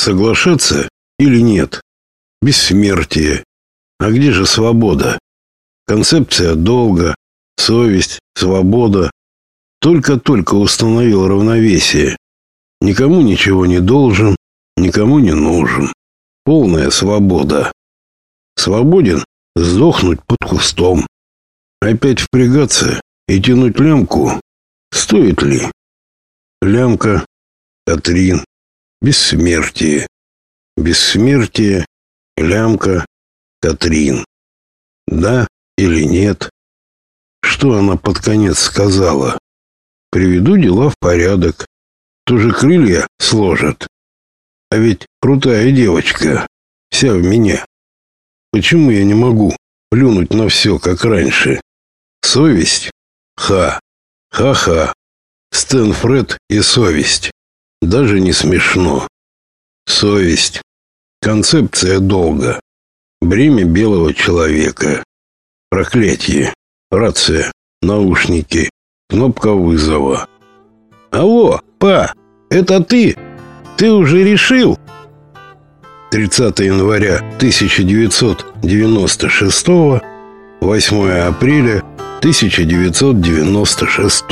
Соглашаться или нет? Бессмертие. А где же свобода? Концепция долга, совесть, свобода. Только-только установил равновесие. Никому ничего не должен, никому не нужен. Полная свобода. Свободен сдохнуть под кустом. Опять впрягаться и тянуть лямку. Стоит ли? Лямка, Катрин, бессмертие. Бессмертие, лямка, Катрин. Да или нет? Что она под конец сказала? Приведу дела в порядок. Тоже крылья сложат. А ведь крутая девочка, вся в меня. Почему я не могу плюнуть на все, как раньше? Совесть? Ха. Ха-ха. Стэнфред и совесть. Даже не смешно. Совесть. Концепция долга. Бремя белого человека. Проклятие. Рация. Наушники. Кнопка вызова. Алло, па, это ты? Ты уже решил? 30 января 1996, 8 апреля 1996